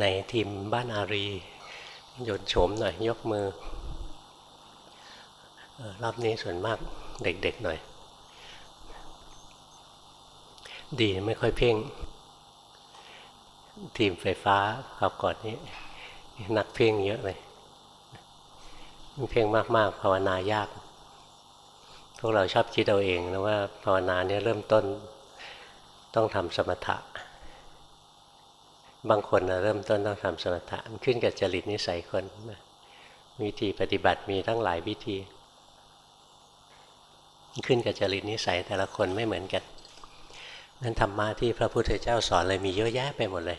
ในทีมบ้านอารีโยนโฉมหน่อยยกมือรอบนี้ส่วนมากเด็กๆหน่อย ดีไม่ค่อยเพ่ง ทีมไฟฟ้าครับก่อนนี้นักเพ่งเยอะเลยเพ่งมากๆ ภาวนายาก พวกเราชอบคิดเอาเองนะว่าภาวนาเนี่ยเริ่มต้นต้องทำสมถะ บางคนนะเริ่มต้นต้องทำสมถะมันขึ้นกับจริตนิสัยคนนะวิธีปฏิบัติมีตั้งหลายวิธี ขึ้นกับจริตนิสัยแต่ละคนไม่เหมือนกันนั้นธรรมะที่พระพุทธเจ้าสอนเลยมีเยอะแยะไปหมดเลย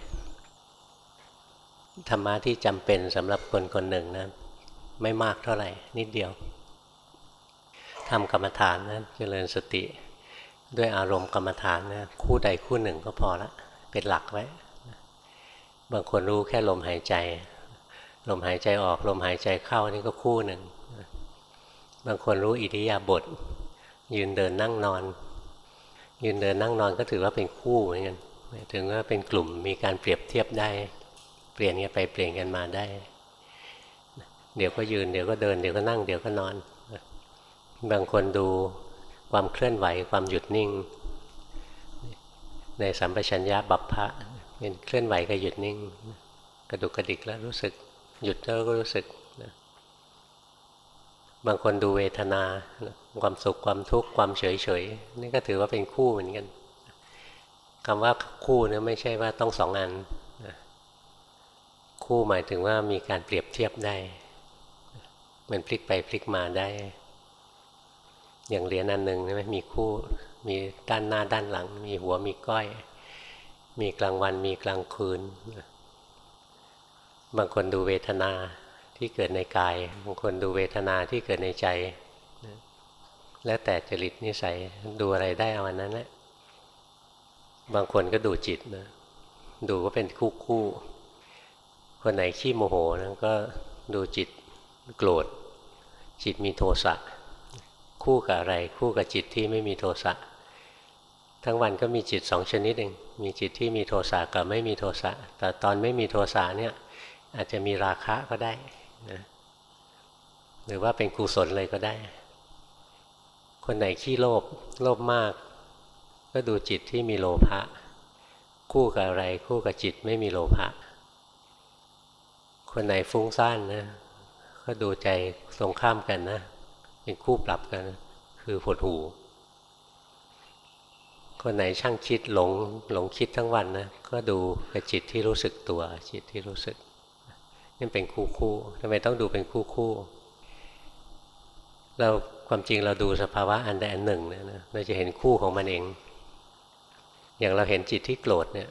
ธรรมะที่จำเป็นสำหรับคนคนหนึ่งนะไม่มากเท่าไหร่ นิดเดียวทำกรรมฐานนะเจริญสติ ด้วยอารมณ์กรรมฐานนะคู่ใดคู่หนึ่งก็พอละเป็นหลักไว้ บางคนรู้แค่ลมหายใจ ลมหายใจออกลมหายใจเข้านี่ก็คู่หนึ่ง บางคนรู้อิริยาบถยืนเดินนั่งนอน ยืนเดินนั่งนอนก็ถือว่าเป็นคู่เหมือนกันถึงว่าเป็นกลุ่มมีการเปรียบเทียบได้ เปลี่ยนกันไปเปลี่ยนกันมาได้ เดี๋ยวก็ยืนเดี๋ยวก็เดินเดี๋ยวก็นั่งเดี๋ยวก็นอน บางคนดูความเคลื่อนไหวความหยุดนิ่ง ในสัมปชัญญะบัพพะ เป็นเคลื่อนไหวกับหยุดนิ่ง กระดุกกระดิกแล้วรู้สึก หยุดแล้วก็รู้สึกบางคนดูเวทนา ความสุขความทุกข์ความเฉยเฉยนี่ก็ถือว่าเป็นคู่เหมือนกันคำว่าคู่เนี่ยไม่ใช่ว่าต้องสองอันคู่หมายถึงว่ามีการเปรียบเทียบได้ มันพลิกไปพลิกมาได้ อย่างเหรียญอันหนึ่งใช่ไหมมีคู่ มีด้านหน้าด้านหลัง มีหัวมีก้อย มีกลางวันมีกลางคืน บางคนดูเวทนาที่เกิดในกาย บางคนดูเวทนาที่เกิดในใจ แล้วแต่จริตนิสัยดูอะไรได้เอาวันนั้นแหละ บางคนก็ดูจิตนะ ดูก็เป็นคู่คู่ คนไหนขี้โมโหนะก็ดูจิตโกรธ จิตมีโทสะ คู่กับอะไร คู่กับจิตที่ไม่มีโทสะ ทั้งวันก็มีจิตสองชนิดเอง มีจิตที่มีโทสะกับไม่มีโทสะ แต่ตอนไม่มีโทสะเนี่ยอาจจะมีราคะก็ได้นะหรือว่าเป็นกุศลเลยก็ได้ คนไหนขี้โลภโลภมาก ก็ดูจิตที่มีโลภะคู่กับอะไรคู่กับจิตไม่มีโลภะคนไหนฟุ้งซ่านนะก็ดูใจตรงข้ามกันนะ เป็นคู่ปรับกันนะคือหดหู คนไหนช่างคิดหลงหลงคิดทั้งวันนะก็ดูกับจิตที่รู้สึกตัว จิตที่รู้สึกนี่เป็นคู่คู่ทำไมต้องดูเป็นคู่คู่ เราความจริงเราดูสภาวะอันใดอันหนึ่งเนี่ยนะเราจะเห็นคู่ของมันเอง อย่างเราเห็นจิตที่โกรธเนี่ย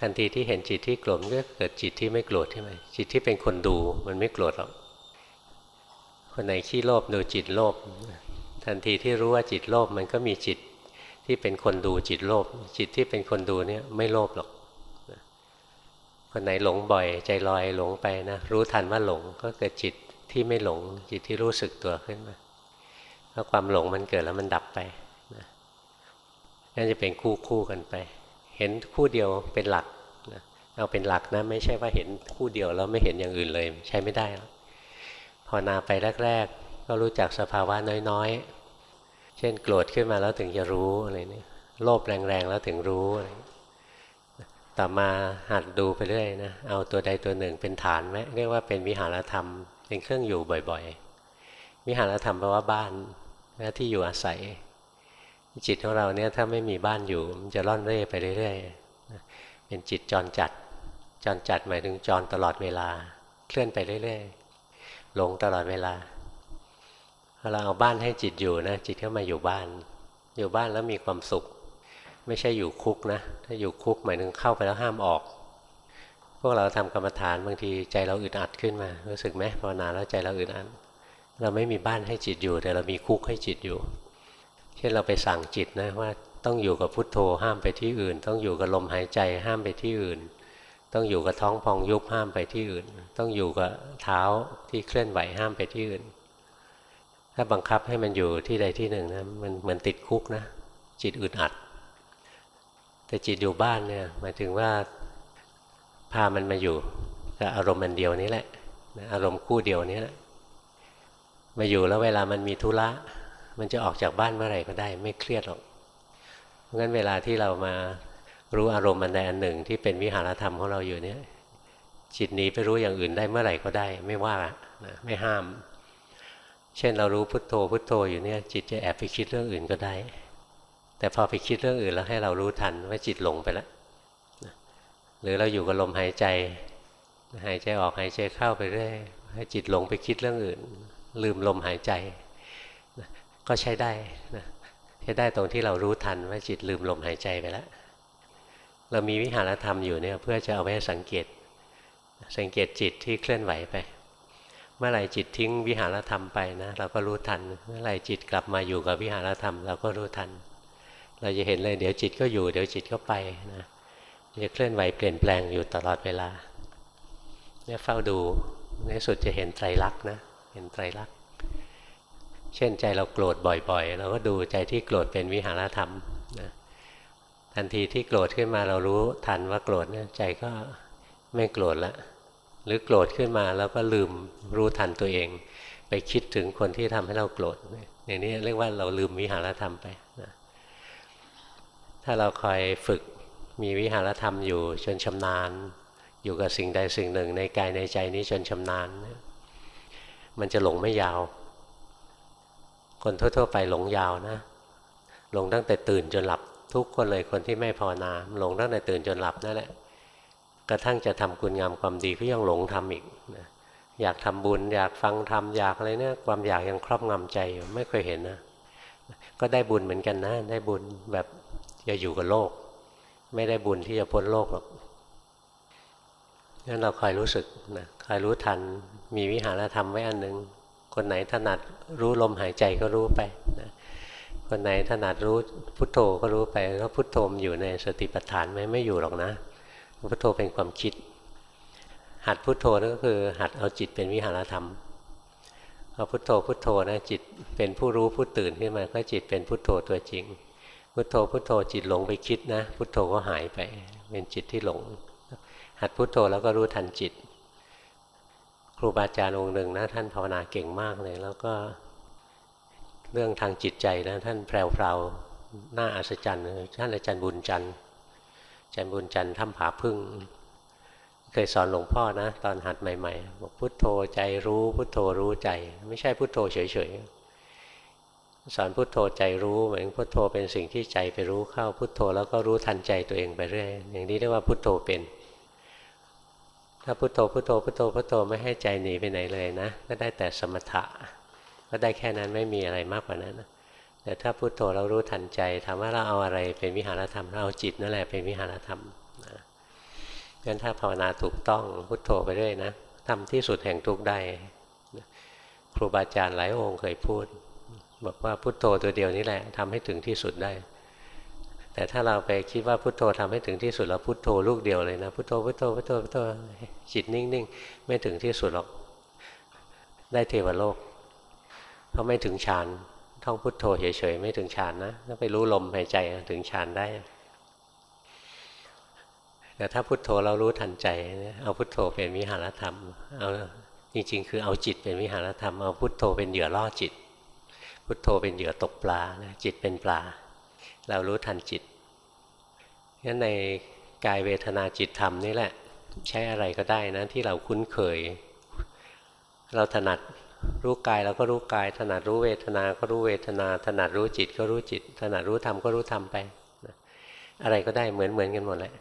ทันทีที่เห็นจิตที่โกรธก็เกิดจิตที่ไม่โกรธใช่ไหมจิตที่เป็นคนดูมันไม่โกรธหรอกคนไหนขี้โลภดูจิตโลภทันทีที่รู้ว่าจิตโลภมันก็มีจิต ที่เป็นคนดูจิตโลภจิตที่เป็นคนดูเนี่ยไม่โลภหรอกคนไหนหลงบ่อยใจลอยหลงไปนะรู้ทันว่าหลงก็เกิดจิตที่ไม่หลงจิตที่รู้สึกตัวขึ้นมาเพราะความหลงมันเกิดแล้วมันดับไปนะนั่นจะเป็นคู่คู่กันไป เห็นคู่เดียวเป็นหลักนะเอาเป็นหลักนะไม่ใช่ว่าเห็นคู่เดียวแล้วไม่เห็นอย่างอื่นเลย ใช้ไม่ได้หรอกพอนาไปแรก ๆ ก็รู้จักสภาวะน้อยๆ เช่นโกรธขึ้นมาแล้วถึงจะรู้อะไรนี่โลภแรงๆแล้วถึงรู้อะไรต่อมาหัดดูไปเรื่อยนะเอาตัวใดตัวหนึ่งเป็นฐานไหมเรียกว่าเป็นวิหารธรรมเป็นเครื่องอยู่บ่อยๆวิหารธรรมแปลว่าบ้านและที่อยู่อาศัย จิตของเราเนี่ยถ้าไม่มีบ้านอยู่มันจะร่อนเร่ไปเรื่อยๆเป็นจิตจรจัดจรจัดหมายถึงจรตลอดเวลา เคลื่อนไปเรื่อยๆหลงตลอดเวลา พอเราเอาบ้านให้จิตอยู่นะจิตเข้ามาอยู่บ้าน อยู่บ้านแล้วมีความสุข ไม่ใช่อยู่คุกนะ ถ้าอยู่คุกหมายถึงเข้าไปแล้วห้ามออก พวกเราทำกรรมฐานบางทีใจเราอึดอัดขึ้นมา รู้สึกไหมภาวนาแล้วใจเราอึดอัดเราไม่มีบ้านให้จิตอยู่ แต่เรามีคุกให้จิตอยู่ เช่นเราไปสั่งจิตนะว่าต้องอยู่กับพุทโธห้ามไปที่อื่น ต้องอยู่กับลมหายใจห้ามไปที่อื่น ต้องอยู่กับท้องพองยุบห้ามไปที่อื่น ต้องอยู่กับเท้าที่เคลื่อนไหวห้ามไปที่อื่น ถ้าบังคับให้มันอยู่ที่ใดที่หนึ่งนะมันเหมือนติดคุกนะ จิตอึดอัด แต่จิตอยู่บ้านเนี่ยหมายถึงว่าพามันมาอยู่กับอารมณ์มันเดียวนี้แหละอารมณ์คู่เดียวนี้แหละมาอยู่แล้วเวลามันมีธุระมันจะออกจากบ้านเมื่อไหร่ก็ได้ ไม่เครียดหรอกเพราะงั้นเวลาที่เรามารู้อารมณ์อันใดอันหนึ่งที่เป็นวิหารธรรมของเราอยู่เนี่ยจิตหนีไปรู้อย่างอื่นได้เมื่อไหร่ก็ได้ ไม่ว่านะไม่ห้าม เช่นเรารู้พุทโธพุทโธอยู่เนี่ยจิตจะแอบไปคิดเรื่องอื่นก็ได้ แต่พอไปคิดเรื่องอื่นแล้วให้เรารู้ทันว่าจิตหลงไปแล้วหรือเราอยู่กับลมหายใจ หายใจออกหายใจเข้าไปเรื่อยให้จิตหลงไปคิดเรื่องอื่น ลืมลมหายใจ ก็ใช้ได้นะใช้ได้ตรงที่เรารู้ทันว่าจิตลืมลมหายใจไปแล้วเรามีวิหารธรรมอยู่เนี่ยเพื่อจะเอาไว้สังเกต สังเกตจิตที่เคลื่อนไหวไป เมื่อไหร่จิตทิ้งวิหารธรรมไปนะเราก็รู้ทัน เมื่อไหร่จิตกลับมาอยู่กับวิหารธรรม เราก็รู้ทัน เราจะเห็นเลยเดี๋ยวจิตก็อยู่ เดี๋ยวจิตก็ไปนะจะเคลื่อนไหวเปลี่ยนแปลงอยู่ตลอดเวลาเนี่ยเฝ้าดูในสุดจะเห็นไตรลักษณ์นะเห็นไตรลักษณ์เช่นใจเราโกรธบ่อยๆ เราก็ดูใจที่โกรธเป็นวิหารธรรมนะทันทีที่โกรธขึ้นมาเรารู้ทันว่าโกรธเนี่ยใจก็ไม่โกรธแล้ว หรือโกรธขึ้นมาแล้วก็ลืมรู้ทันตัวเอง ไปคิดถึงคนที่ทำให้เราโกรธอย่างนี้เรียกว่าเราลืมวิหารธรรมไปนะถ้าเราคอยฝึกมีวิหารธรรมอยู่จนชำนาญ อยู่กับสิ่งใดสิ่งหนึ่ง ในกายในใจนี้จนชำนาญ มันจะหลงไม่ยาว คนทั่วๆไปหลงยาวนะหลงตั้งแต่ตื่นจนหลับทุกคนเลยคนที่ไม่ภาวนาหลงตั้งแต่ตื่นจนหลับนั่นแหละ กระทั่งจะทำคุณงามความดีก็ยังหลงทำอีกนะอยากทำบุญ อยากฟังธรรมอยากอะไรเนี่ยความอยากยังครอบงำใจอยู่ไม่เคยเห็นนะ ก็ได้บุญเหมือนกันนะ ได้บุญแบบจะอยู่กับโลก ไม่ได้บุญที่จะพ้นโลกหรอกงั้นเราคอยรู้สึกนะคอยรู้ทันมีวิหารธรรมไว้อันหนึ่งคนไหนถนัดรู้ลมหายใจก็รู้ไปนะคนไหนถนัดรู้พุทโธก็รู้ไปแล้วพุทโธมอยู่ในสติปัฏฐานไหมไม่อยู่หรอกนะ พุทโธเป็นความคิด หัดพุทโธนั่นก็คือ หัดเอาจิตเป็นวิหารธรรมพอพุทโธพุทโธนะจิตเป็นผู้รู้ผู้ตื่นขึ้นมาก็จิตเป็นพุทโธตัวจริง พุทโธพุทโธจิตหลงไปคิดนะ พุทโธก็หายไป เป็นจิตที่หลง หัดพุทโธแล้วก็รู้ทันจิต ครูบาอาจารย์องค์หนึ่งนะท่านภาวนาเก่งมากเลย แล้วก็เรื่องทางจิตใจนะท่านแพรวๆหน้าอัศจรรย์ท่านอาจารย์บุญจันทร์ จารย์บุญจันทร์ถ้ำผาพึ่ง เคยสอนหลวงพ่อนะ ตอนหัดใหม่ๆบอกพุทโธใจรู้พุทโธรู้ใจ ไม่ใช่พุทโธเฉยๆสอนพุทโธใจรู้เหมือนพุทโธเป็นสิ่งที่ใจไปรู้เข้าพุทโธแล้วก็รู้ทันใจตัวเองไปเรื่อยอย่างนี้เรียกว่าพุทโธเป็น ถ้าพุทโธพุทโธพุทโธพุทโธไม่ให้ใจหนีไปไหนเลยนะ ก็ได้แต่สมถะ ก็ได้แค่นั้นไม่มีอะไรมากกว่านั้นนะ แต่ถ้าพุโทโธเรารู้ทันใจถามว่าเราเอาอะไรเป็นวิหารธรรม เราเอาจิตนั่นแหละเป็นวิหารธรรมนะงั้นถ้าภาวนาถูกต้องพุโทโธไปเรื่อยนะทำที่สุดแห่งทุกได้ ครูบาอาจารย์หลายองค์เคยพูด บอกว่าพุโทโธตัวเดียวนี้แหละทำให้ถึงที่สุดได้ แต่ถ้าเราไปคิดว่าพุทโธทำให้ถึงที่สุดแล้วพุทโธลูกเดียวเลยนะพุทโธพุทโธพุทโธพุทโธจิตนิ่งๆ ไม่ถึงที่สุดหรอกได้เทวโลกเพราะไม่ถึงฌาน ท่องพุทโธเฉยๆไม่ถึงฌานนะต้องไปรู้ลมหายใจถึงฌานได้ แต่ถ้าพุทโธเรารู้ทันใจ เอาพุทโธเป็นวิหารธรรมเอาจริง ๆ คือเอาจิตเป็นวิหารธรรมเอาพุทโธเป็นเหยื่อล่อจิต พุทโธเป็นเหยื่อตกปลาจิตเป็นปลา เรารู้ทันจิตงั้นในกายเวทนาจิตธรรมนี่แหละ ใช้อะไรก็ได้นะที่เราคุ้นเคย เราถนัด รู้กายเราก็รู้กาย ถนัดรู้เวทนา ก็รู้เวทนา ถนัดรู้จิตก็รู้จิต ถนัดรู้ธรรมก็รู้ธรรมไป อะไรก็ได้เหมือนเหมือนกันหมดแหละ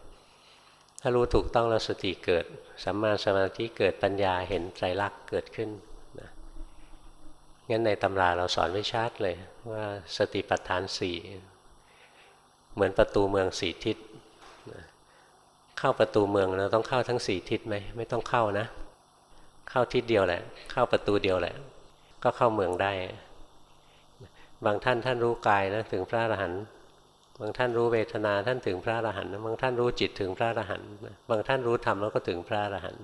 ถ้ารู้ถูกต้องเราสติเกิด สัมมาสมาธิเกิดปัญญาเห็นไตรลักษณ์เกิดขึ้นนะงั้นในตำราเราสอนไว้ชัดเลยว่าสติปัฏฐานสี่เหมือนประตูเมืองสี่ทิศ เข้าประตูเมืองเราต้องเข้าทั้งสี่ทิศไหมไม่ต้องเข้านะ เข้าทิศเดียวแหละ เข้าประตูเดียวแหละ ก็เข้าเมืองได้ บางท่านท่านรู้กายนะถึงพระอรหันต์บางท่านรู้เวทนาท่านถึงพระอรหันต์บางท่านรู้จิตถึงพระอรหันต์บางท่านรู้ธรรมแล้วก็ถึงพระอรหันต์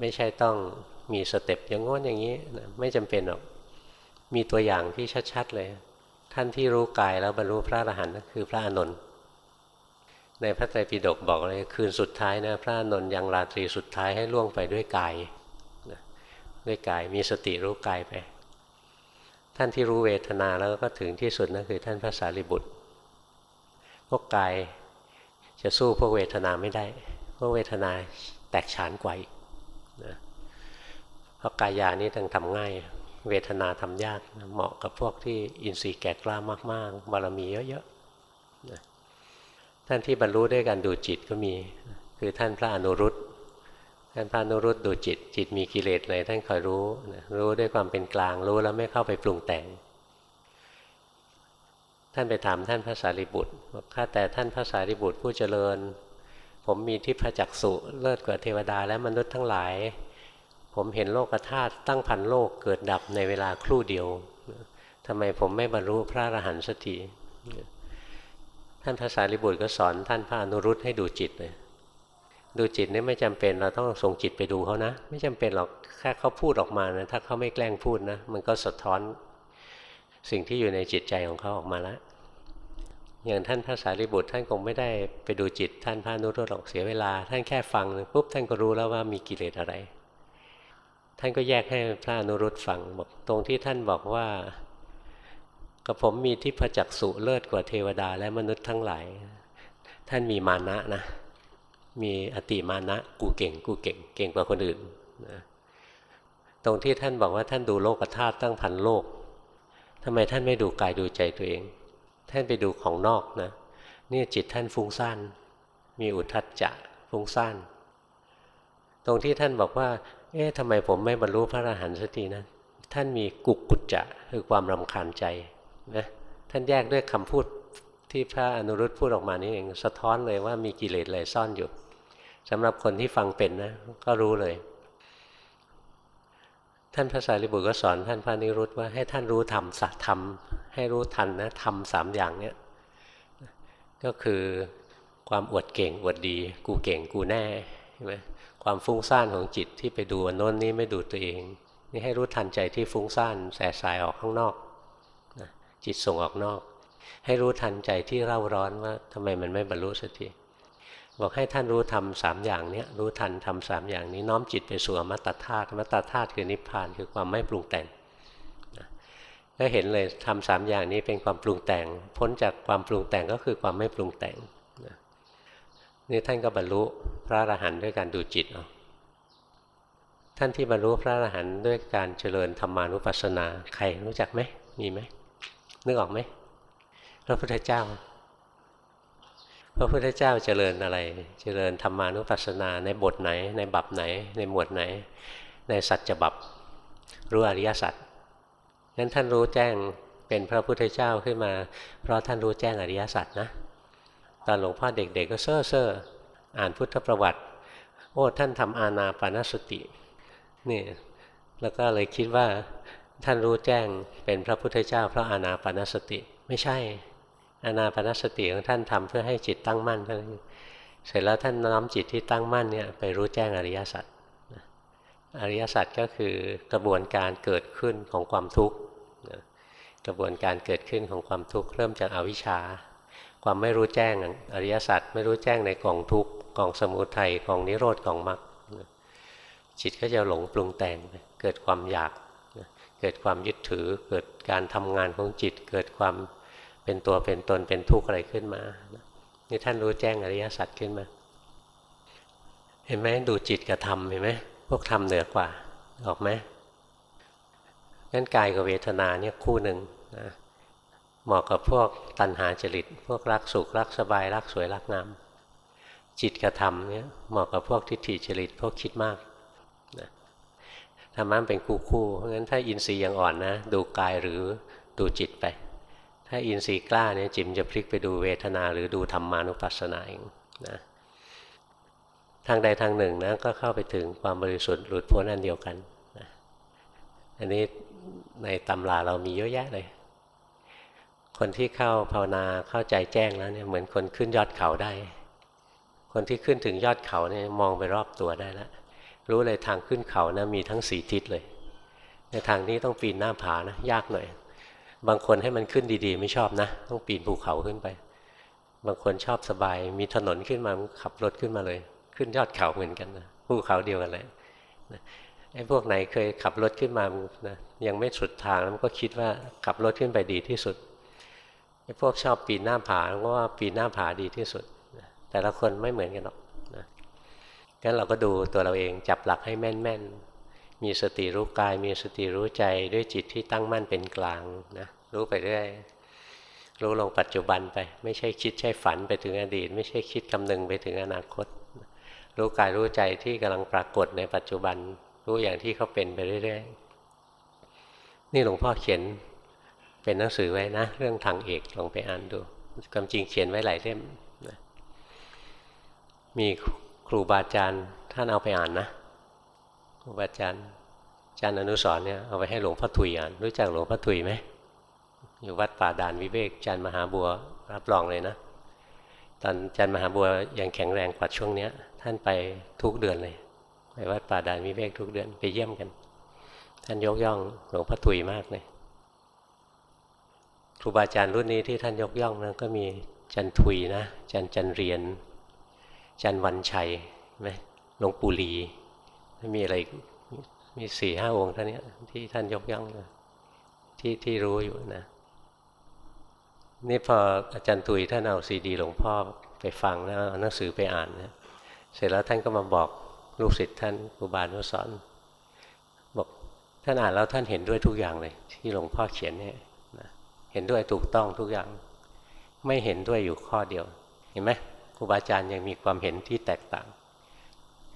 ไม่ใช่ต้องมีสเต็ปอย่างง้นอย่างนี้ไม่จำเป็นหรอกมีตัวอย่างที่ชัดๆเลย ท่านที่รู้กายแล้วบรรลุพระอรหันต์คือพระอานนท์ ในพระไตรปิฎกบอกเลยคืนสุดท้ายนะพระนนยังราตรีสุดท้ายให้ล่วงไปด้วยกายด้วยกายมีสติรู้กายไป ท่านที่รู้เวทนาแล้วก็ถึงที่สุดนั่นคือท่านพระสารีบุตร พวกกายจะสู้พวกเวทนาไม่ได้ พวกเวทนาแตกฉานกว่าอีกนะเพราะกายานี้ต้องทำง่าย เวทนาทำยากเหมาะกับพวกที่อินทรีย์แก่กล้ามากๆบารมีเยอะๆนะ ท่านที่บรรลุด้วยการดูจิตก็มี คือท่านพระอนุรุตท่านพระอนุรุตดูจิต จิตมีกิเลสอะไรท่านคอยรู้รู้ด้วยความเป็นกลางรู้แล้วไม่เข้าไปปรุงแต่ง ท่านไปถามท่านพระสารีบุตรบอกข้าแต่ท่านพระสารีบุตรผู้เจริญ ผมมีทิพจักสุเลิศกว่าเทวดาและมนุษย์ทั้งหลาย ผมเห็นโลกธาตุตั้งพันโลกเกิดดับในเวลาครู่เดียวทำไมผมไม่บรรลุพระอรหันต์สักที ท่านพระสารีบุตรก็สอนท่านพระอนุรุตให้ดูจิตเลยดูจิตนี่ไม่จำเป็นเราต้องส่งจิตไปดูเขานะ ไม่จำเป็นหรอกแค่เขาพูดออกมานะถ้าเขาไม่แกล้งพูดนะ มันก็สะท้อนสิ่งที่อยู่ในจิตใจของเขาออกมาแล้วอย่างท่านพระสารีบุตรท่านคงไม่ได้ไปดูจิต ท่านพระอนุรุตหรอกเสียเวลา ท่านแค่ฟังปุ๊บท่านก็รู้แล้วว่ามีกิเลสอะไร ท่านก็แยกให้พระอนุรุตฟังบอกตรงที่ท่านบอกว่า กับผมมีที่พจักสุเลิศกว่าเทวดาและมนุษย์ทั้งหลาย ท่านมีมานะนะ มีอติมานะ กูเก่ง กูเก่ง เก่งกว่าคนอื่นนะตรงที่ท่านบอกว่าท่านดูโลกธาตุตั้งพันโลกทำไมท่านไม่ดูกายดูใจตัวเอง ท่านไปดูของนอกนะนี่จิตท่านฟุ้งซ่าน มีอุทัจจะฟุ้งซ่าน ตรงที่ท่านบอกว่า เอ๊ะทำไมผมไม่บรรลุพระอรหันต์สักทีนะ ท่านมีกุกกุจจะคือความรำคาญใจ นะท่านแยกด้วยคำพูดที่พระอนุรุตพูดออกมานี่เองสะท้อนเลยว่ามีกิเลสอะไรซ่อนอยู่สำหรับคนที่ฟังเป็นนะ ก็รู้เลย ท่านพระสารีบุตรก็สอนท่านพระนิรุตว่าให้ท่านรู้ธรรมสัตธรรม ให้รู้ทันนะธรรมสามอย่างเนี้ยก็คือความอวดเก่งอวดดี กูเก่งกูแน่ใช่ไหมความฟุ้งซ่านของจิตที่ไปดูนโน้นนี้ไม่ดูตัวเอง นี่ให้รู้ทันใจที่ฟุ้งซ่านแสสายออกข้างนอก จิตส่งออกนอก ให้รู้ทันใจที่เร่าร้อนว่าทำไมมันไม่บรรลุสักทีบอกให้ท่านรู้ทำสามอย่างนี้รู้ทันทำสามอย่างนี้น้อมจิตไปสู่อมตะธาตุอมตะธาตุคือนิพพานคือความไม่ปรุงแต่งก็เห็นเลยทำสามอย่างนี้เป็นความปรุงแต่ง พ้นจากความปรุงแต่งก็คือความไม่ปรุงแต่งนี่ท่านก็บรรลุพระอรหันต์ด้วยการดูจิตเอาท่านที่บรรลุพระอรหันต์ด้วยการเจริญธรรมานุปัสสนาใครรู้จักไหมมีไหม นึกออกไหมพระพุทธเจ้า พระพุทธเจ้าเจริญอะไร เจริญธรรมานุปัสสนาในบทไหน ในบับไหน ในหมวดไหน ในสัจจบับรู้อริยสัจงั้นท่านรู้แจ้งเป็นพระพุทธเจ้าขึ้นมา เพราะท่านรู้แจ้งอริยสัจนะ ตอนหลวงพ่อเด็กๆก็เซ่อเซ่ออ่านพุทธประวัติ โอ้ท่านทำอาณาปานสตินี่แล้วก็เลยคิดว่า ท่านรู้แจ้งเป็นพระพุทธเจ้า เพราะอานาปนสติ ไม่ใช่ อานาปนสติของท่านทำเพื่อให้จิตตั้งมั่นเท่านั้นเสร็จแล้วท่านน้อมจิตที่ตั้งมั่นเนี่ยไปรู้แจ้งอริยสัจอริยสัจก็คือกระบวนการเกิดขึ้นของความทุกข์กระบวนการเกิดขึ้นของความทุกข์เริ่มจากอาวิชชา ความไม่รู้แจ้งอริยสัจไม่รู้แจ้งในกองทุกข์กองสมุทัยกองนิโรธกองมรรคจิตก็จะหลงปรุงแต่งเกิดความอยาก เกิดความยึดถือ เกิดการทำงานของจิต เกิดความเป็นตัวเป็นตนเป็นทุกข์อะไรขึ้นมา นี่ท่านรู้แจ้งอริยสัจขึ้นมา เห็นไหมดูจิตกับธรรมเห็นไหมพวกธรรมเหนือกว่าออกไหมงั้นกายกับเวทนาเนี่ยคู่หนึ่งนะเหมาะกับพวกตัณหาจริต พวกรักสุขรักสบายรักสวยรักงามจิตกับธรรมเนี่ยเหมาะกับพวกทิฏฐิจริตพวกคิดมาก รรมะเป็นคู่คู่เพราะงั้นถ้าอินทรีย์ยังอ่อนนะ ดูกายหรือดูจิตไป ถ้าอินทรีย์กล้าเนี่ยจิมจะพลิกไปดูเวทนาหรือดูธรรมานุปัสสนาเองนะทางใดทางหนึ่งนะก็เข้าไปถึงความบริสุทธิ์หลุดพ้นอันเดียวกันนะอันนี้ในตำราเรามีเยอะแยะเลย คนที่เข้าภาวนาเข้าใจแจ้งแล้วเนี่ยเหมือนคนขึ้นยอดเขาได้ คนที่ขึ้นถึงยอดเขาเนี่ยมองไปรอบตัวได้แล้ว รู้เลยทางขึ้นเขานะมีทั้งสี่ทิศเลยในทางนี้ต้องปีนหน้าผานะยากหน่อย บางคนให้มันขึ้นดีๆ ไม่ชอบนะ ต้องปีนภูเขาขึ้นไป บางคนชอบสบาย มีถนนขึ้นมาขับรถขึ้นมาเลย ขึ้นยอดเขาเหมือนกันนะภูเขาเดียวกันเลยไอ้พวกไหนเคยขับรถขึ้นมานะยังไม่สุดทางแล้วมันก็คิดว่าขับรถขึ้นไปดีที่สุดไอ้พวกชอบปีนหน้าผาก็ว่าปีนหน้าผาดีที่สุดแต่ละคนไม่เหมือนกันหรอก งั้นเราก็ดูตัวเราเองจับหลักให้แม่นๆ มีสติรู้กาย มีสติรู้ใจด้วยจิตที่ตั้งมั่นเป็นกลางนะรู้ไปเรื่อยรู้ลงปัจจุบันไป ไม่ใช่คิดใช่ฝันไปถึงอดีต ไม่ใช่คิดกำนึงไปถึงอนาคต รู้กายรู้ใจที่กำลังปรากฏในปัจจุบัน รู้อย่างที่เขาเป็นไปเรื่อยๆ นี่หลวงพ่อเขียนเป็นหนังสือไว้นะ เรื่องทางเอกลองไปอ่านดูความจริงเขียนไว้หลายเล่มนะมี ครูบาอาจารย์ท่านเอาไปอ่านนะครูบาอาจารย์อาจารย์อนุสรเนี่ยเอาไปให้หลวงพ่อถุยอ่านรู้จักหลวงพ่อถุยไหมอยู่วัดป่าดานวิเวกจันมหาบัวรับรองเลยนะ ตอนจันมหาบัวยังแข็งแรงกว่าช่วงเนี้ย ท่านไปทุกเดือนเลยไปวัดป่าดานวิเวกทุกเดือนไปเยี่ยมกัน ท่านยกย่องหลวงพ่อถุยมากเลยครูบาอาจารย์รุ่นนี้ที่ท่านยกย่องนะก็มีจันทุยนะจันจันเรียน จันวันชัยไหมหลวงปู่หลีไม่มีอะไรมีสี่ห้าองค์ท่านนี้ที่ท่านยกย่องที่ที่รู้อยู่นะ นี่พออาจารย์ตุยท่านเอาซีดีหลวงพ่อไปฟังแล้วเอาหนังสือไปอ่านนะเสร็จแล้วท่านก็มาบอกลูกศิษย์ท่านครูบานุสอนบอกท่านอ่านแล้วท่านเห็นด้วยทุกอย่างเลย ที่หลวงพ่อเขียนเนี่ยนะเห็นด้วยถูกต้องทุกอย่าง ไม่เห็นด้วยอยู่ข้อเดียว เห็นไหม รูบาอาจารย์ยังมีความเห็นที่แตกต่าง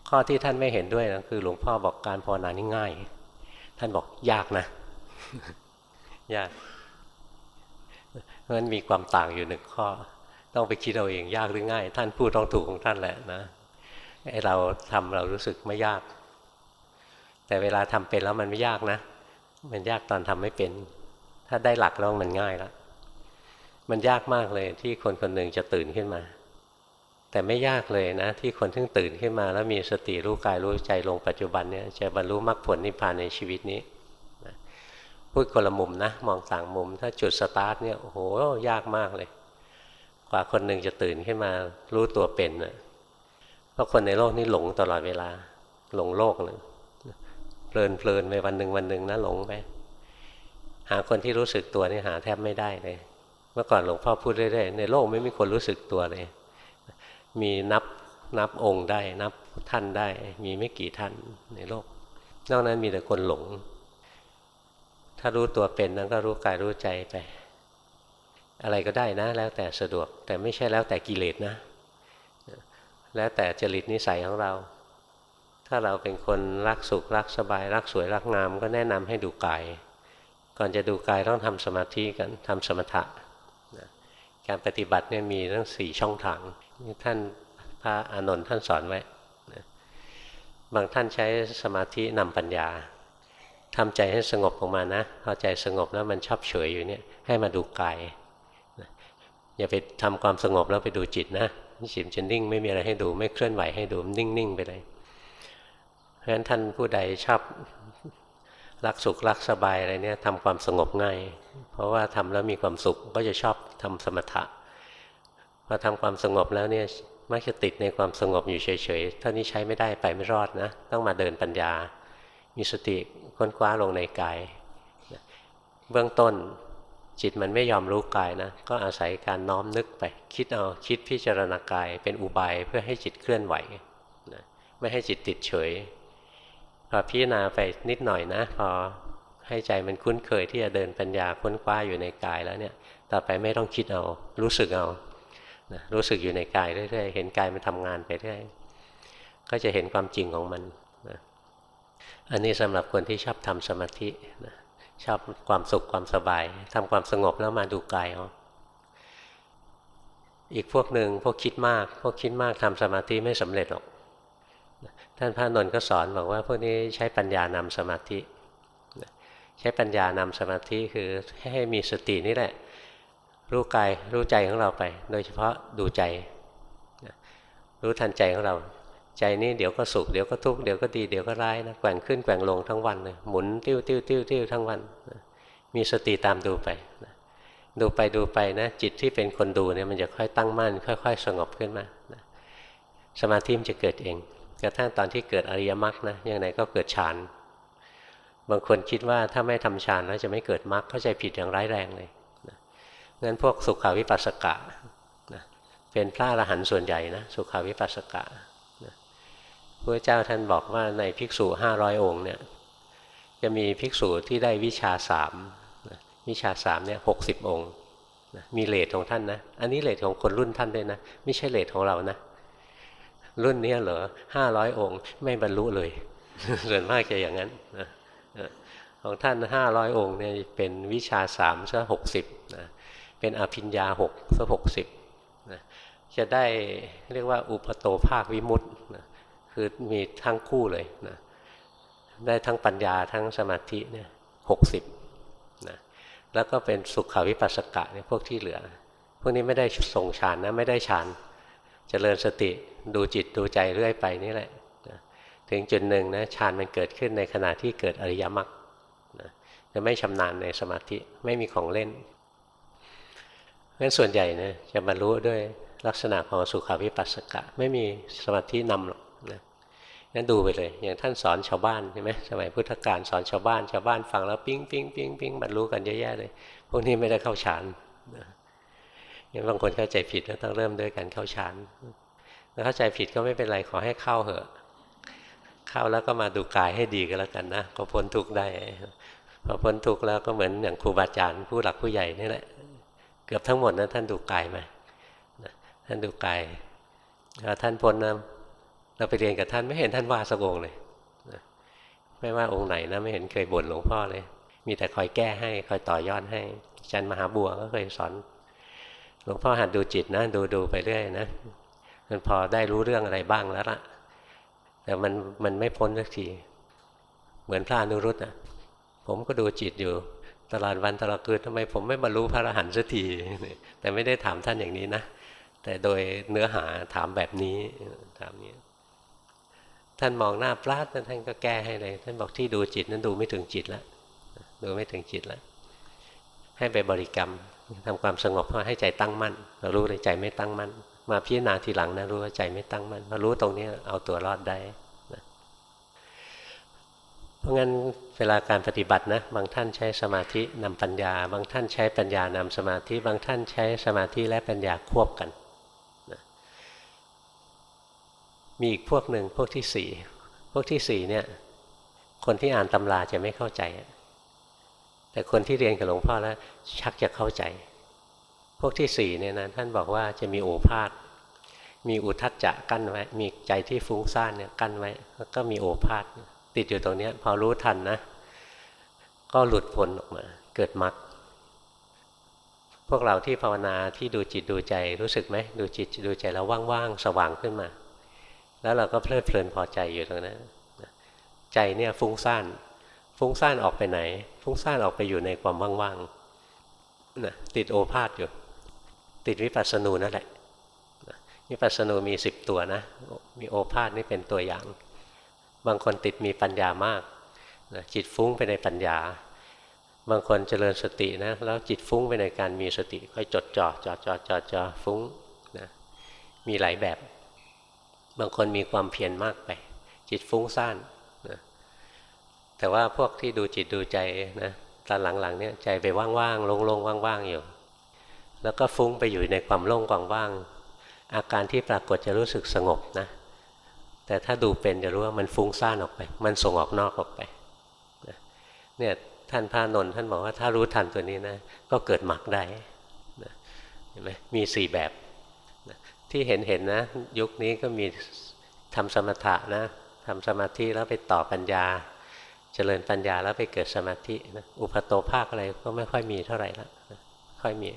ข้อที่ท่านไม่เห็นด้วยนะคือ หลวงพ่อบอกการภาวนานี่ง่าย ท่านบอกยากนะยากเพราะฉะนั้นมีความต่างอยู่หนึ่งข้อ ต้องไปคิดเอาเองยากหรือง่าย ท่านพูดต้องถูกของท่านแหละนะไอเราทำเรารู้สึกไม่ยาก แต่เวลาทำเป็นแล้วมันไม่ยากนะ มันยากตอนทำไม่เป็น ถ้าได้หลักแล้วมันง่ายแล้วมันยากมากเลยที่คนคนหนึ่งจะตื่นขึ้นมา แต่ไม่ยากเลยนะ ที่คนที่ตื่นขึ้นมาแล้วมีสติรู้กายรู้ใจลงปัจจุบันเนี่ยจะบรรลุมรรคผลนิพพานในชีวิตนี้พูดคนละมุมนะ มองต่างมุม ถ้าจุดสตาร์ทเนี่ยโอ้โหยากมากเลย กว่าคนหนึ่งจะตื่นขึ้นมารู้ตัวเป็นเนะเพราะคนในโลกนี้หลงตลอดเวลา หลงโลกเลยเพลินเพลินไปวันหนึ่งวันหนึ่งนะหลงไปหาคนที่รู้สึกตัวนี่หาแทบไม่ได้เลย เมื่อก่อนหลวงพ่อพูดเรื่อยๆในโลกไม่มีคนรู้สึกตัวเลย มีนับนับองค์ได้นับท่านได้ มีไม่กี่ท่านในโลก นอกนั้นมีแต่คนหลง ถ้ารู้ตัวเป็นนั้นก็รู้กายรู้ใจไป อะไรก็ได้นะ แล้วแต่สะดวกแต่ไม่ใช่แล้วแต่กิเลสนะ แล้วแต่จริตนิสัยของเรา ถ้าเราเป็นคนรักสุขรักสบาย รักสวยรักงาม ก็แนะนำให้ดูกาย ก่อนจะดูกายต้องทำสมาธิกันทำสมถะการปฏิบัติเนี่ยมีทั้งสี่ช่องทาง ท่านพระอานนท์ท่านสอนไว้บางท่านใช้สมาธินำปัญญาทำใจให้สงบออกมานะพอใจสงบแล้วมันชอบเฉยอยู่เนี่ยให้มาดูกายอย่าไปทำความสงบแล้วไปดูจิตนะจิตจะนิ่งไม่มีอะไรให้ดู ไม่เคลื่อนไหวให้ดูนิ่งๆไปเลยเพราะฉะนั้นท่านผู้ใดชอบรักสุขรักสบายอะไรเนี่ยทำความสงบง่าย เพราะว่าทำแล้วมีความสุขก็จะชอบทำสมถะ พอทำความสงบแล้วเนี่ยมักจะติดในความสงบอยู่เฉยๆท่านี้ใช้ไม่ได้ไปไม่รอดนะ ต้องมาเดินปัญญา มีสติค้นคว้าลงในกาย เบื้องต้นจิตมันไม่ยอมรู้กายนะ ก็อาศัยการน้อมนึกไป คิดเอาคิดพิจารณากายเป็นอุบายเพื่อให้จิตเคลื่อนไหวนะไม่ให้จิตติดเฉยพอพิจารณาไปนิดหน่อยนะ พอให้ใจมันคุ้นเคยที่จะเดินปัญญาค้นคว้าอยู่ในกายแล้วเนี่ย ต่อไปไม่ต้องคิดเอารู้สึกเอา นะรู้สึกอยู่ในกายเรื่อยๆ เห็นกายมันทำงานไปเรื่อย ก็จะเห็นความจริงของมันนะอันนี้สำหรับคนที่ชอบทำสมาธินะชอบความสุขความสบายทำความสงบแล้วมาดูกายเอาอีกพวกหนึ่งพวกคิดมาก พวกคิดมากทำสมาธิไม่สำเร็จหรอกท่านพระนนท์ก็สอนบอกว่าพวกนี้ใช้ปัญญานำสมาธิ ใช้ปัญญานำสมาธิคือให้มีสตินี่แหละ รู้กายรู้ใจของเราไป โดยเฉพาะดูใจ รู้ทันใจของเรา ใจนี้เดี๋ยวก็สุขเดี๋ยวก็ทุกข์เดี๋ยวก็ดีเดี๋ยวก็ร้ายนะแกว่งขึ้นแกว่งลงทั้งวันเลยหมุนติ้วติ้วติ้วติ้วทั้งวัน มีสติตามดูไปดูไปดูไปนะ จิตที่เป็นคนดูเนี่ยมันจะค่อยตั้งมั่น ค่อย ๆ สงบขึ้นมาสมาธิมันจะเกิดเองกระทั่งตอนที่เกิดอริยมรรคนะยังไงก็เกิดฌานบางคนคิดว่าถ้าไม่ทำฌานแล้วจะไม่เกิดมรรคเข้าใจผิดอย่างร้ายแรงเลย งั้นพวกสุขาวิปัสสกะนะเป็นพระอรหันต์ส่วนใหญ่นะสุขาวิปัสสกะนะพระเจ้าท่านบอกว่าในภิกษุห้าร้อยองค์เนี่ยจะมีภิกษุที่ได้วิชาสามนะวิชาสามเนี่ยหกสิบองค์นะมีเลทของท่านนะ อันนี้เลทของคนรุ่นท่านด้วยนะ ไม่ใช่เลทของเรานะ รุ่นนี้เหรอห้าร้อยองค์ ไม่บรรลุเลยส่วนมากจะอย่างนั้นนะของท่านห้าร้อยองค์เนี่ยเป็นวิชาสามซะหกสิบนะ เป็นอภิญญาหกซะหกสิบนะจะได้เรียกว่าอุปโตภาควิมุตต์นะคือมีทั้งคู่เลยนะได้ทั้งปัญญาทั้งสมาธิเนี่ยหกสิบนะแล้วก็เป็นสุขวิปัสสกะเนี่ยพวกที่เหลือ พวกนี้ไม่ได้ทรงฌานนะไม่ได้ฌานเจริญสติดูจิตดูใจเรื่อยไปนี่แหละนะถึงจุดหนึ่งนะฌานมันเกิดขึ้นในขณะที่เกิดอริยมรรคนะจะไม่ชำนาญในสมาธิไม่มีของเล่น งั้นส่วนใหญ่นะจะบรรลุด้วยลักษณะของสุขาวิปัสสกะ ไม่มีสมาธินำหรอกนะงั้นดูไปเลย อย่างท่านสอนชาวบ้านใช่ไหมสมัยพุทธกาลสอนชาวบ้านชาวบ้านฟังแล้วปิ้งปิ้งปิ้งปิ้งบรรลุกันเยอะแยะเลย พวกนี้ไม่ได้เข้าฌานนะงั้นบางคนเข้าใจผิดแล้วต้องเริ่มด้วยการเข้าฌานแล้วเข้าใจผิดก็ไม่เป็นไรขอให้เข้าเหอะ เข้าแล้วก็มาดูกายให้ดีก็แล้วกันนะก็พ้นทุกข์ได้พอพ้นทุกข์แล้วก็เหมือนอย่างครูบาอาจารย์ผู้หลักผู้ใหญ่นี่แหละ เกือบทั้งหมดนะท่านดูกายมาท่านดูกายท่านพ้นนะเราไปเรียนกับท่านไม่เห็นท่านว่าสักองเลยไม่ว่าองค์ไหนนะไม่เห็นเคยบ่นหลวงพ่อเลย มีแต่คอยแก้ให้คอยต่อยอดให้อาจารย์มหาบัวก็เคยสอนหลวงพ่อหัดดูจิตนะดูดูไปเรื่อยนะมันพอได้รู้เรื่องอะไรบ้างแล้วล่ะ แต่มันมันไม่พ้นสักทีเหมือนพระอนุรุตนะผมก็ดูจิตอยู่ ตลอดวันตลอดคืนทำไมผมไม่บรรลุพระอรหันต์สักทีแต่ไม่ได้ถามท่านอย่างนี้นะ แต่โดยเนื้อหาถามแบบนี้ถามนี้ ท่านมองหน้าปลาดท่านก็แก้ให้เลย ท่านบอกที่ดูจิตนั้นดูไม่ถึงจิตแล้วดูไม่ถึงจิตแล้วให้ไปบริกรรมทำความสงบเพื่อให้ใจตั้งมั่นเรารู้เลยใจไม่ตั้งมั่นมาพิจารณาทีหลังนะรู้ว่าใจไม่ตั้งมั่นมารู้ตรงนี้เอาตัวรอดได้ เพราะงั้นเวลาการปฏิบัตินะบางท่านใช้สมาธินำปัญญา บางท่านใช้ปัญญานำสมาธิ บางท่านใช้สมาธิและปัญญาควบกันนะมีอีกพวกหนึ่งพวกที่สี่พวกที่สี่เนี่ยคนที่อ่านตำราจะไม่เข้าใจ แต่คนที่เรียนกับหลวงพ่อแล้ว ชักจะเข้าใจ พวกที่สี่เนี่ยนะท่านบอกว่าจะมีโอภาษมีอุทัจจะกั้นไว้ มีใจที่ฟุ้งซ่านเนี่ยกั้นไว้ แล้วก็มีโอภาษ ติดอยู่ตรงนี้พอรู้ทันนะ ก็หลุดพ้นออกมา เกิดมรรคพวกเราที่ภาวนาที่ดูจิตดูใจรู้สึกไหมดูจิตดูใจแล้วว่างๆสว่างขึ้นมา แล้วเราก็เพลิดเพลินพอใจอยู่ตรงนั้นใจเนี่ยฟุ้งซ่านฟุ้งซ่านออกไปไหน ฟุ้งซ่านออกไปอยู่ในความว่างๆนะติดโอภาษอยู่ ติดวิปัสสนูนั่นแหละวิปัสสนูมีสิบตัวนะ มีโอภาษนี่เป็นตัวอย่าง บางคนติดมีปัญญามากนะจิตฟุ้งไปในปัญญา บางคนเจริญสตินะแล้วจิตฟุ้งไปในการมีสติ ค่อยจดจ่อจ่อจ่อจ่อจ่อฟุ้งนะมีหลายแบบ บางคนมีความเพียรมากไป จิตฟุ้งซ่านนะแต่ว่าพวกที่ดูจิตดูใจนะตอนหลังๆเนี่ยใจไปว่างๆโล่งๆว่างๆอยู่ แล้วก็ฟุ้งไปอยู่ในความโล่งว่างๆอาการที่ปรากฏจะรู้สึกสงบนะ แต่ถ้าดูเป็นจะรู้ว่ามันฟุ้งซ่านออกไป มันส่งออกนอกออกไปเนี่ยท่านพระนนท์ท่านบอกว่าถ้ารู้ทันตัวนี้นะ ก็เกิดมรรคได้เห็นไหมมีสี่แบบที่เห็นเห็นนะ ยุคนี้ก็มีทำสมถะนะทำสมาธิแล้วไปต่อปัญญา เจริญปัญญาแล้วไปเกิดสมาธินะอุปโตภาคอะไรก็ไม่ค่อยมีเท่าไหร่ละค่อยมี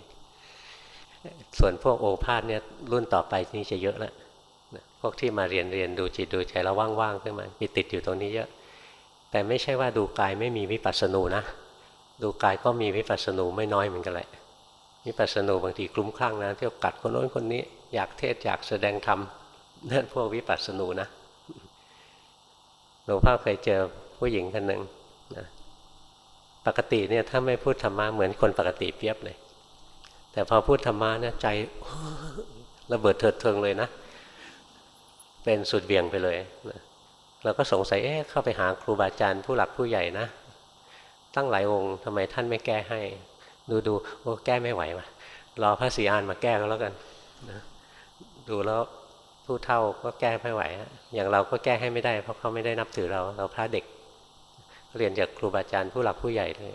ส่วนพวกโอภาษเนี่ยรุ่นต่อไปนี่จะเยอะแล้ว วกที่มาเรียนเรียนดูจิตดูใจแล้วว่างๆขึ้นมามีติดอยู่ตรงนี้เยอะ แต่ไม่ใช่ว่าดูกายไม่มีวิปัสสนูนะ ดูกายก็มีวิปัสสนูไม่น้อยเหมือนกันแหละวิปัสสนูบางทีคลุ้มคลั่งนะเที่ยวกัดคนโน้นคนนี้ อยากเทศอยากแสดงธรรมนั่นพวกวิปัสสนูนะหลวงพ่อเคยเจอผู้หญิงคนหนึ่งนะปกติเนี่ยถ้าไม่พูดธรรมะเหมือนคนปกติเปียบเลย แต่พอพูดธรรมะเนี่ยใจระเบิดเถิดเทิงเลยนะ เป็นสุดเบี่ยงไปเลยเราก็สงสัยเอ๊ะเข้าไปหาครูบาอาจารย์ผู้หลักผู้ใหญ่นะ ตั้งหลายองค์ทำไมท่านไม่แก้ให้ ดูดูโอ้แก้ไม่ไหวมารอพระศรีอานมาแก้ก็แล้วกันนะดูแล้วผู้เท่าก็แก้ไม่ไหว อย่างเราก็แก้ให้ไม่ได้ เพราะเขาไม่ได้นับถือเรา เราพระเด็ก เรียนจากครูบาอาจารย์ผู้หลักผู้ใหญ่เลย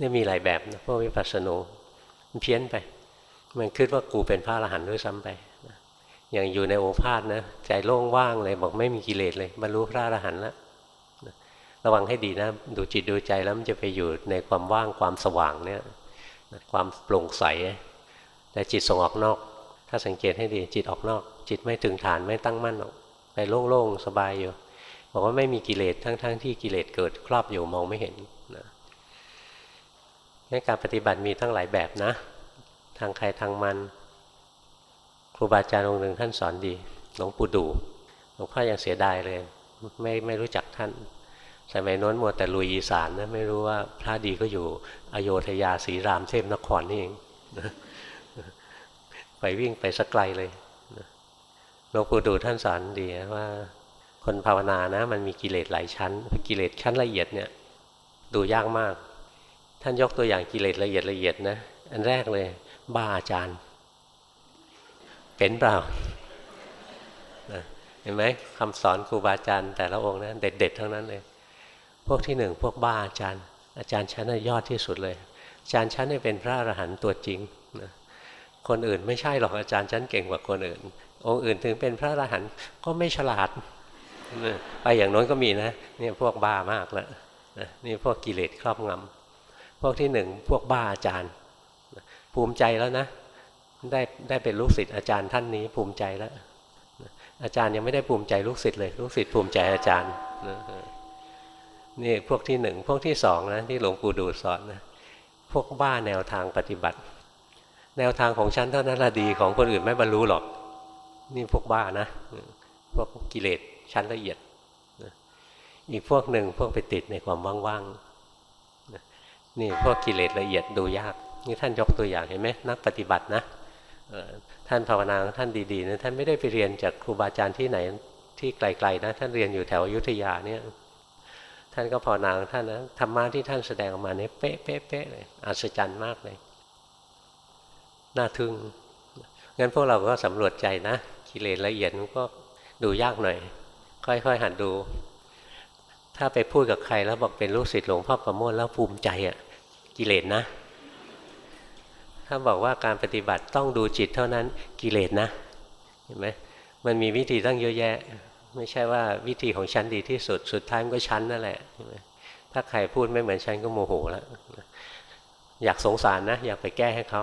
นี่มีหลายแบบนะพวกวิปัสสนูมันเพี้ยนไป มันคิดว่ากูเป็นพระอรหันต์ด้วยซ้ำไป อย่างอยู่ในโอภาษนะใจโล่งว่างเลยบอกไม่มีกิเลสเลยบรรลุพระอรหันต์แล้วระวังให้ดีนะ ดูจิตดูใจแล้วมันจะไปอยู่ในความว่างความสว่างเนี่ยความโปร่งใสแต่จิตส่งออกนอก ถ้าสังเกตให้ดีจิตออกนอก จิตไม่ถึงฐานไม่ตั้งมั่นหรอกไปโล่งๆสบายอยู่ บอกว่าไม่มีกิเลสทั้งๆทที่กิเลสเกิดครอบอยู่มองไม่เห็นนะในการปฏิบัติมีทั้งหลายแบบนะ ทางใครทางมัน รูบาอาจารย์องค์หนึ่งท่านสอนดีหลวงปู่ดูหลวงพ่อยังเสียดายเลย ไม่ไม่รู้จักท่าน สมัยโน้นมัวแต่ลุยอีสานนะไม่รู้ว่าพระดีก็อยู่อโยธยาศรีรามเทพนครนี่เองไปวิ่งไปสักไกลเลยหลวงปู่ดูท่านสอนดีว่า คนภาวนานะ มันมีกิเลสหลายชั้นกิเลสชั้นละเอียดเนี่ย ดูยากมาก ท่านยกตัวอย่างกิเลสละเอียดละเอียดนะ อันแรกเลย บ้าอาจารย์ เป็นเปล่าเห็นไหมคำสอนครูบาอาจารย์แต่ละองค์นะเด็ด ๆ ทั้งนั้นเลย พวกที่หนึ่งพวกบ้าอาจารย์ อาจารย์ชั้นยอดที่สุดเลย อาจารย์ชั้นเป็นพระอรหันต์ตัวจริงนะคนอื่นไม่ใช่หรอกอาจารย์ชั้นเก่งกว่าคนอื่น องค์อื่นถึงเป็นพระอรหันต์ก็ไม่ฉลาดไปอย่างน้นก็มีนะนี่พวกบ้ามากแล้วนี่พวกกิเลสครอบงำพวกที่หนึ่งพวกบ้าอาจารย์ ภูมิใจแล้วนะ ได้ได้เป็นลูกศิษย์อาจารย์ท่านนี้ภูมิใจแล้ว อาจารย์ยังไม่ได้ภูมิใจลูกศิษย์เลย ลูกศิษย์ภูมิใจอาจารย์นี่พวกที่หนึ่งพวกที่สองนะที่หลวงปู่ดูสอนนะพวกบ้าแนวทางปฏิบัติ แนวทางของฉันเท่านั้นละดีของคนอื่นไม่บรรลุหรอก นี่พวกบ้านะพวกกิเลสชั้นละเอียดอีกพวกหนึ่งพวกไปติดในความว่างๆนี่พวกกิเลสละเอียดดูยาก นี่ท่านยกตัวอย่างเห็นไหมนักปฏิบัตินะ ท่านภาวนาท่านดีๆนะท่านไม่ได้ไปเรียนจากครูบาอาจารย์ที่ไหนที่ไกลๆนะท่านเรียนอยู่แถวยุทธยาเนี่ยท่านก็ภาวนาท่านนะธรรมะที่ท่านแสดงออกมาเนี่ยเป๊ะๆเลยอัศจรรย์มากเลยน่าทึ่งงั้นพวกเราก็สำรวจใจนะกิเลสละเอียดมันก็ดูยากหน่อย ค่อยๆหัดดู ถ้าไปพูดกับใครแล้วบอกเป็นลูกศิษย์หลวงพ่อประโมทแล้วภูมิใจอะ่ะกิเลสนะ ถ้าบอกว่าการปฏิบัติต้องดูจิตเท่านั้นกิเลสนะเห็นไหมมันมีวิธีตั้งเยอะแยะ ไม่ใช่ว่าวิธีของฉันดีที่สุด สุดท้ายมันก็ฉันนั่นแหละถ้าใครพูดไม่เหมือนฉันก็โมโหแล้วอยากสงสารนะ อยากไปแก้ให้เขา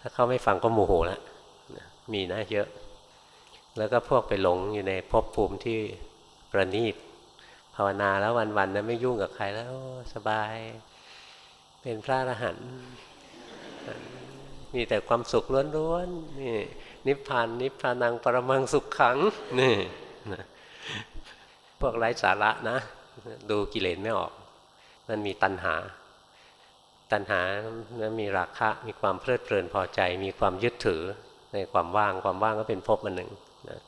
ถ้าเขาไม่ฟังก็โมโหแล้วมีนะเยอะ แล้วก็พวกไปหลงอยู่ในภพภูมิที่ประณีตภาวนาแล้ววันๆนะไม่ยุ่งกับใครแล้วสบาย เป็นพระอรหันต์ มีแต่ความสุขล้วนๆนี่นิพพานนิพพานังปรมังสุขขังนี่พวกไร้สาระนะ ดูกิเลสไม่ออก มันมีตัณหา ตัณหานะมีราคะมีความเพลิดเพลินพอใจ มีความยึดถือในความว่างความว่างก็เป็นภพอันหนึ่งนะ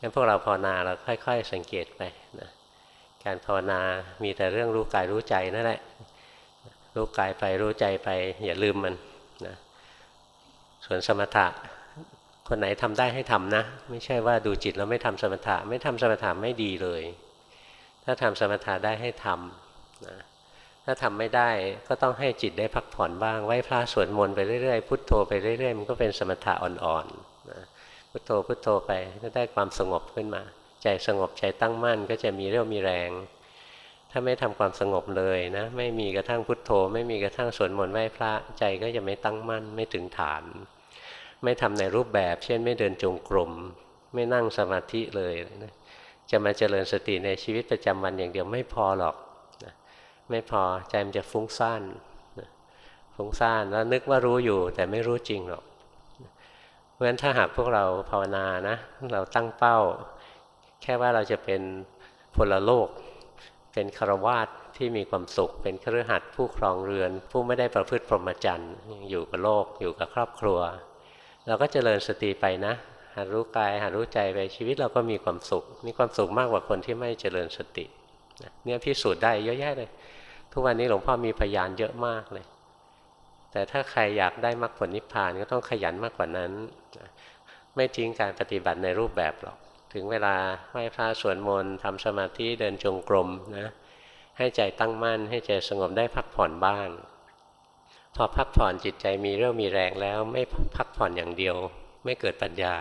งั้นพวกเราภาวนาเราค่อย ๆ สังเกตไปนะการภาวนามีแต่เรื่องรู้กายรู้ใจนั่นแหละรู้กายไปรู้ใจไปอย่าลืมมัน ส่วนสมถะคนไหนทำได้ให้ทำนะ ไม่ใช่ว่าดูจิตแล้วไม่ทำสมถะ ไม่ทำสมถะไม่ดีเลย ถ้าทำสมถะได้ให้ทำนะถ้าทำไม่ได้ก็ต้องให้จิตได้พักผ่อนบ้างไหว้พระสวดมนต์ไปเรื่อยๆพุทโธไปเรื่อยๆมันก็เป็นสมถะอ่อนๆนะพุทโธพุทโธไปก็ได้ความสงบขึ้นมา ใจสงบใจตั้งมั่นก็จะมีเรี่ยวมีแรง ถ้าไม่ทำความสงบเลยนะไม่มีกระทั่งพุทโธ ไม่มีกระทั่งสวดมนต์ไหว้พระใจก็จะไม่ตั้งมั่นไม่ถึงฐาน ไม่ทำในรูปแบบ เช่น ไม่เดินจงกรมไม่นั่งสมาธิเลยนะจะมาเจริญสติในชีวิตประจำวันอย่างเดียวไม่พอหรอกไม่พอใจมันจะฟุ้งซ่านฟุ้งซ่านแล้วนึกว่ารู้อยู่แต่ไม่รู้จริงหรอกเพราะฉะนั้นถ้าหากพวกเราภาวนานะเราตั้งเป้า แค่ว่าเราจะเป็นพลโลก เป็นคารวาสที่มีความสุข เป็นครือขัดผู้ครองเรือน ผู้ไม่ได้ประพฤติพรหมจรรย์อยู่กับโลกอยู่กับครอบครัว เราก็เจริญสติไปนะหัดรู้กายหัดรู้ใจไปชีวิตเราก็มีความสุข มีความสุขมากกว่าคนที่ไม่เจริญสติเนี่ยพิสูจน์ได้เยอะแยะเลย ทุกวันนี้หลวงพ่อมีพยานเยอะมากเลย แต่ถ้าใครอยากได้มรรคผลนิพพานก็ต้องขยันมากกว่านั้น ไม่ทิ้งการปฏิบัติในรูปแบบหรอก ถึงเวลาไหว้พระสวดมนต์ทำสมาธิเดินจงกรมนะให้ใจตั้งมั่น ให้ใจสงบได้พักผ่อนบ้าง พอพักผ่อนจิตใจมีเรื่องมีแรงแล้วไม่พักผ่อนอย่างเดียว ไม่เกิดปัญญา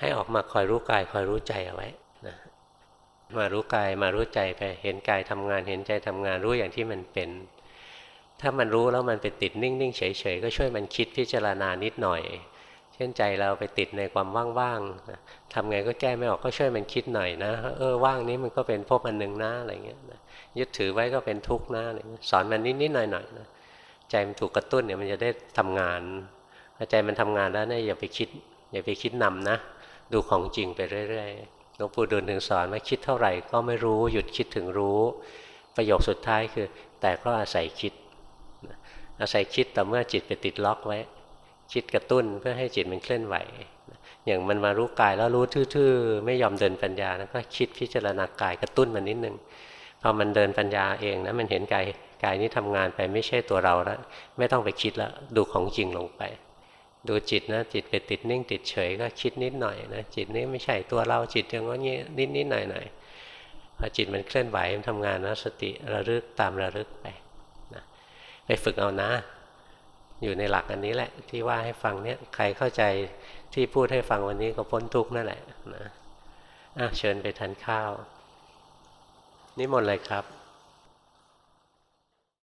ให้ออกมาคอยรู้กายคอยรู้ใจเอาไว้นะมารู้กายมารู้ใจไปเห็นกายทำงานเห็นใจทำงานรู้อย่างที่มันเป็น ถ้ามันรู้แล้วมันไปติดนิ่งๆเฉยๆก็ช่วยมันคิดพิจารณานิดหน่อย เช่นใจเราไปติดในความว่างๆทำไงก็แก้ไม่ออกก็ช่วยมันคิดหน่อยนะ เออว่างนี้มันก็เป็นพบอันหนึ่งนะอะไรเงี้ยยึดถือไว้ก็เป็นทุกข์นะอะไรสอนมันนิดๆหน่อยๆนะใจมันถูกกระตุ้นเนี่ยมันจะได้ทำงานพอใจมันทำงานแล้วเนี่ยอย่าไปคิด อย่าไปคิดนำนะ ดูของจริงไปเรื่อยๆหลวงปู่ดูลถึงสอนว่าคิดเท่าไหร่ก็ไม่รู้หยุดคิดถึงรู้ ประโยคสุดท้ายคือ แต่ก็อาศัยคิดอาศัยคิดแต่เมื่อจิตไปติดล็อกไว้ คิดกระตุ้นเพื่อให้จิตมันเคลื่อนไหว อย่างมันมารู้กายแล้วรู้ทื่อๆ ไม่ยอมเดินปัญญาแล้วก็คิดพิจารณากายกระตุ้นมันนิดนึงพอมันเดินปัญญาเองนะมันเห็นกายกายนี้ทำงานไปไม่ใช่ตัวเราแล้วไม่ต้องไปคิดแล้วดูของจริงลงไป ดูจิตนะจิตไปติดนิ่งติดเฉยก็คิดนิดหน่อยนะจิตนี้ไม่ใช่ตัวเราจิตอย่างนี้นิดนิดหน่อยหน่อยพอจิตมันเคลื่อนไหวมันทำงานนะสติระลึกตามระลึกไปนะไปฝึกเอานะ อยู่ในหลักอันนี้แหละ ที่ว่าให้ฟังเนี่ยใครเข้าใจที่พูดให้ฟังวันนี้ก็พ้นทุกข์นั่นแหละนะะเชิญไปทานข้าว นิมนต์เลยครับ